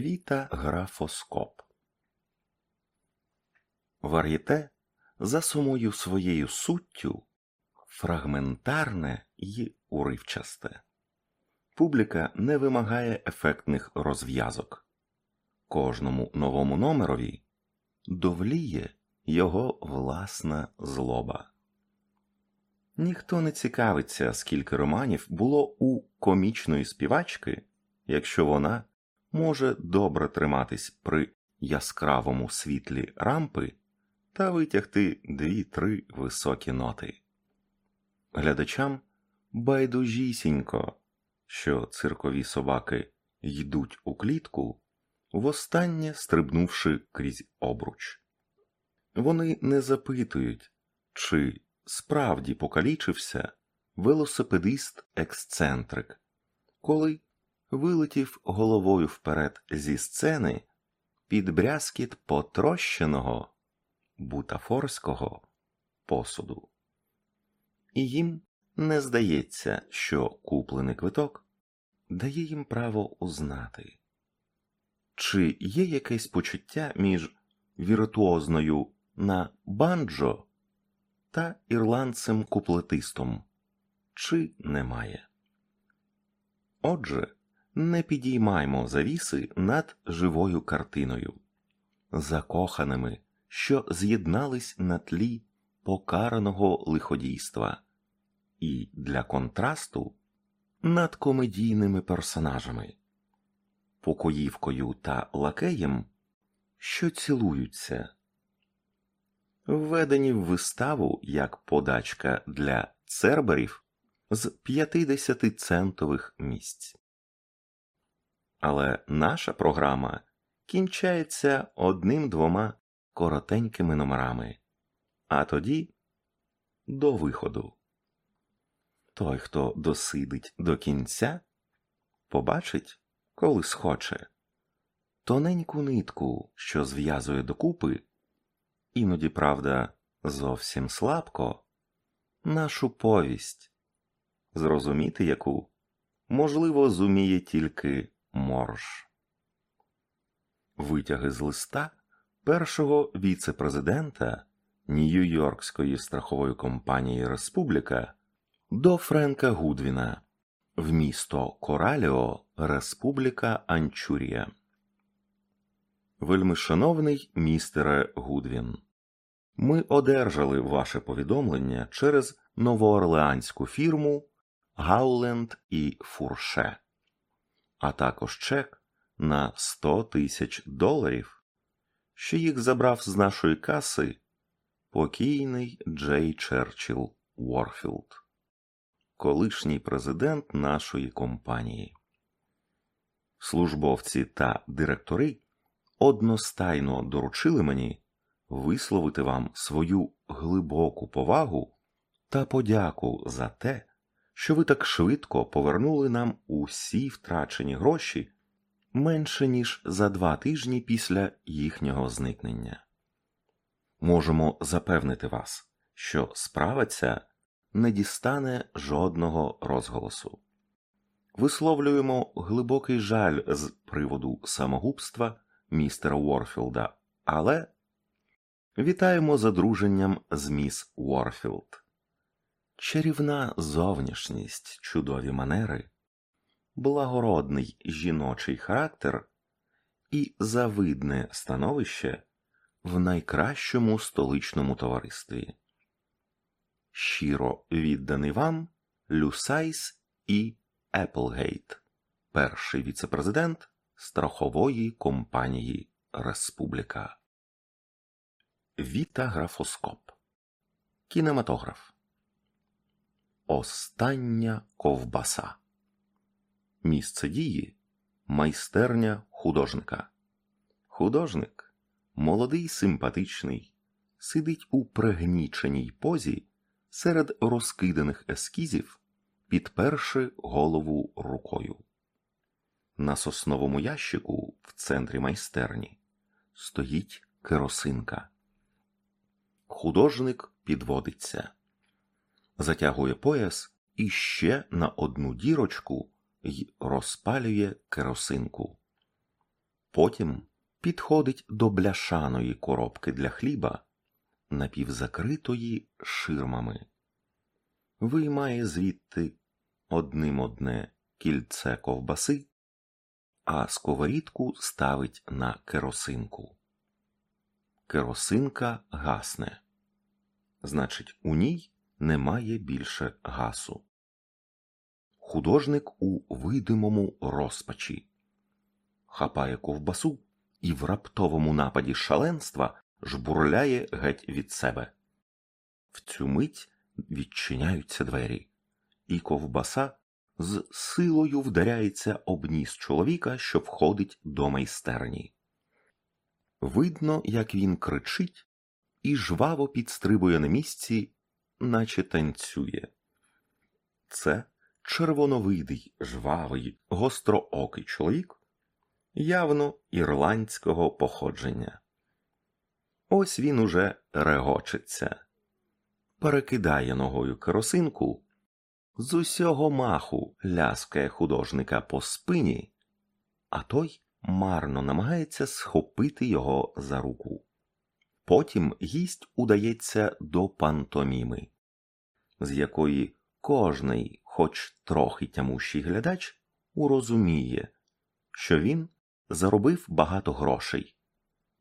Віта. Вар'єте за самою своєю суттю фрагментарне і уривчасте. Публіка не вимагає ефектних розв'язок. Кожному новому номерові довліє його власна злоба. Ніхто не цікавиться, скільки романів було у комічної співачки, якщо вона може добре триматись при яскравому світлі рампи та витягти дві-три високі ноти. Глядачам байдужісінько, що циркові собаки йдуть у клітку, востаннє стрибнувши крізь обруч. Вони не запитують, чи справді покалічився велосипедист ексцентрик, коли вилетів головою вперед зі сцени під брязкіт потрощеного бутафорського посуду. І їм не здається, що куплений квиток дає їм право узнати, чи є якесь почуття між віртуозною на банджо та ірландцем куплетистом, чи немає. Отже, не підіймаймо завіси над живою картиною, закоханими, що з'єднались на тлі покараного лиходійства, і для контрасту над комедійними персонажами, покоївкою та лакеєм, що цілуються, введені в виставу як подачка для церберів з 50 центових місць. Але наша програма кінчається одним-двома коротенькими номерами, а тоді до виходу. Той, хто досидить до кінця, побачить, коли схоче, тоненьку нитку, що зв'язує докупи, іноді, правда, зовсім слабко, нашу повість, зрозуміти яку, можливо, зуміє тільки морж. Витяги з листа першого віце-президента Нью-Йоркської страхової компанії Республіка до Френка Гудвіна в місто Кораліо, Республіка Анчурія. Вельмишановний містере Гудвін, ми одержали ваше повідомлення через новоорлеанську фірму Гауленд і Фурше, а також чек на 100 тисяч доларів, що їх забрав з нашої каси покійний Джей Черчилл Уорфілд, колишній президент нашої компанії. Службовці та директори одностайно доручили мені висловити вам свою глибоку повагу та подяку за те, що ви так швидко повернули нам усі втрачені гроші менше ніж за два тижні після їхнього зникнення. Можемо запевнити вас, що справа ця не дістане жодного розголосу. Висловлюємо глибокий жаль з приводу самогубства містера Уорфілда, але вітаємо з одруженням з міс Уорфілд. Чарівна зовнішність, чудові манери, благородний жіночий характер і завидне становище в найкращому столичному товаристві. Щиро відданий вам Люсайс і Еплгейт, перший віцепрезидент страхової компанії Республіка. Вітаграфоскоп Кінематограф Остання ковбаса. Місце дії майстерня художника. Художник молодий, симпатичний, сидить у пригніченій позі серед розкиданих ескізів, підперши голову рукою. На сосновому ящику в центрі майстерні стоїть керосинка. Художник підводиться, затягує пояс і ще на одну дірочку й розпалює керосинку. Потім підходить до бляшаної коробки для хліба, напівзакритої ширмами, виймає звідти одним одне кільце ковбаси, а сковорідку ставить на керосинку. Керосинка гасне. Значить, у ній немає більше гасу. Художник у видимому розпачі хапає ковбасу і в раптовому нападі шаленства жбурляє геть від себе. В цю мить відчиняються двері, і ковбаса з силою вдаряється об ніс чоловіка, що входить до майстерні. Видно, як він кричить і жваво підстрибує на місці, наче танцює. Це червоновидий, жвавий, гостроокий чоловік, явно ірландського походження. Ось він уже регочеться, перекидає ногою керосинку, з усього маху ляскає художника по спині, а той марно намагається схопити його за руку. Потім гість удається до пантоміми, з якої кожний, хоч трохи тямущий глядач, урозуміє, що він заробив багато грошей,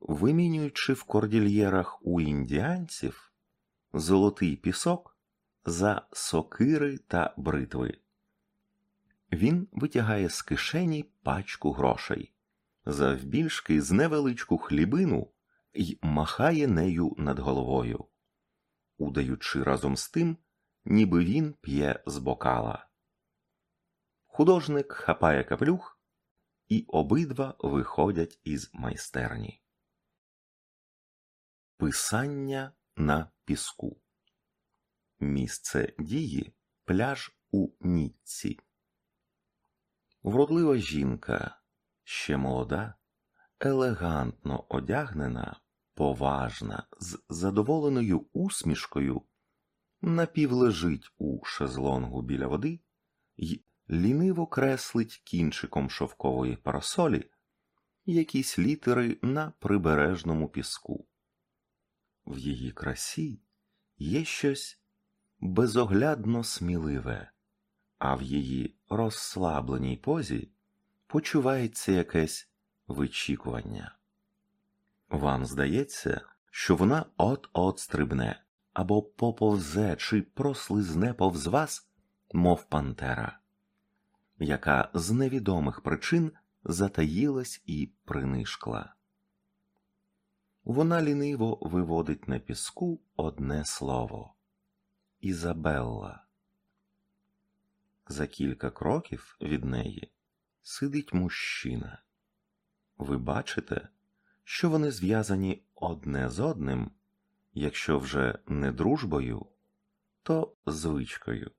вимінюючи в кордільєрах у індіанців золотий пісок за сокири та бритви. Він витягає з кишені пачку грошей, завбільшки з невеличку хлібину й махає нею над головою, удаючи разом з тим, ніби він п'є з бокала. Художник хапає каплюх, і обидва виходять із майстерні. Писання на піску. Місце дії пляж у Ніцці. Вродлива жінка, ще молода, елегантно одягнена, поважна, з задоволеною усмішкою, напівлежить у шезлонгу біля води й ліниво креслить кінчиком шовкової парасолі якісь літери на прибережному піску. В її красі є щось безоглядно сміливе, а в її розслабленій позі почувається якесь вичікування. Вам здається, що вона от-от стрибне або поповзе чи прослизне повз вас, мов пантера, яка з невідомих причин затаїлась і принишкла. Вона ліниво виводить на піску одне слово Ізабелла. За кілька кроків від неї сидить мужчина. Ви бачите, що вони зв'язані одне з одним, якщо вже не дружбою, то звичкою.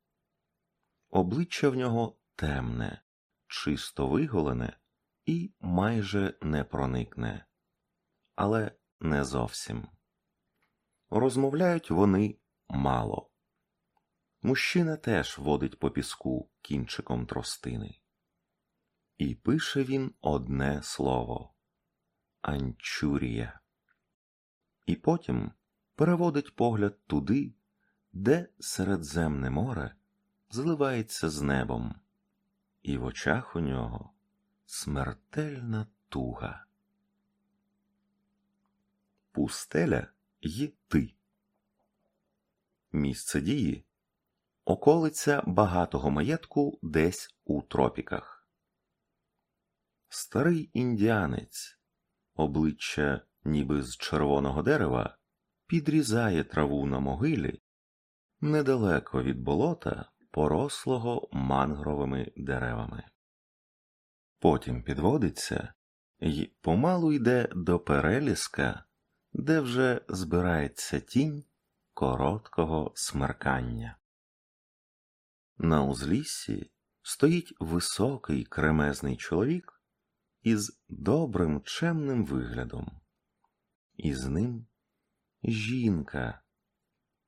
Обличчя в нього темне, чисто виголене і майже не проникне, але не зовсім. Розмовляють вони мало. Мужчина теж водить по піску кінчиком тростини. І пише він одне слово Анчурія. І потім переводить погляд туди, де Середземне море зливається з небом, і в очах у нього смертельна туга. Пустеля й ти. Місце дії околиця багатого маєтку десь у тропіках. Старий індіанець, обличчя ніби з червоного дерева, підрізає траву на могилі недалеко від болота, порослого мангровими деревами. Потім підводиться і помалу йде до переліска, де вже збирається тінь короткого смеркання. На узліссі стоїть високий кремезний чоловік із добрим чемним виглядом, і з ним жінка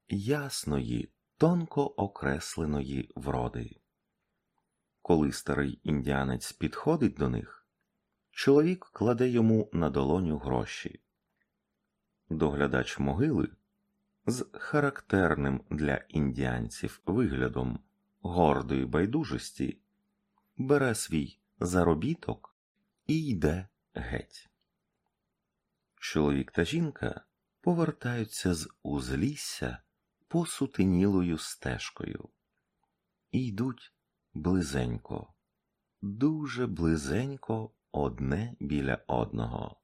ясної, тонко окресленої вроди. Коли старий індіанець підходить до них, Чоловік кладе йому на долоню гроші. Доглядач могили з характерним для індіанців виглядом гордої байдужості бере свій заробіток і йде геть. Чоловік та жінка повертаються з узлісся посутенілою стежкою і йдуть близенько, дуже близенько одне біля одного.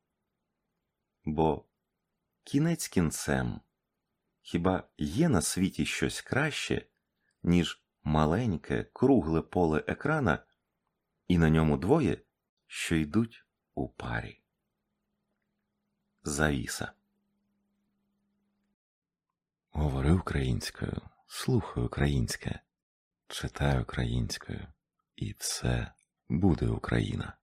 Бо кінець кінцем хіба є на світі щось краще, ніж маленьке кругле поле екрана, і на ньому двоє, що йдуть у парі. Завіса. Говори українською, слухай українське, читай українською, і все буде Україна.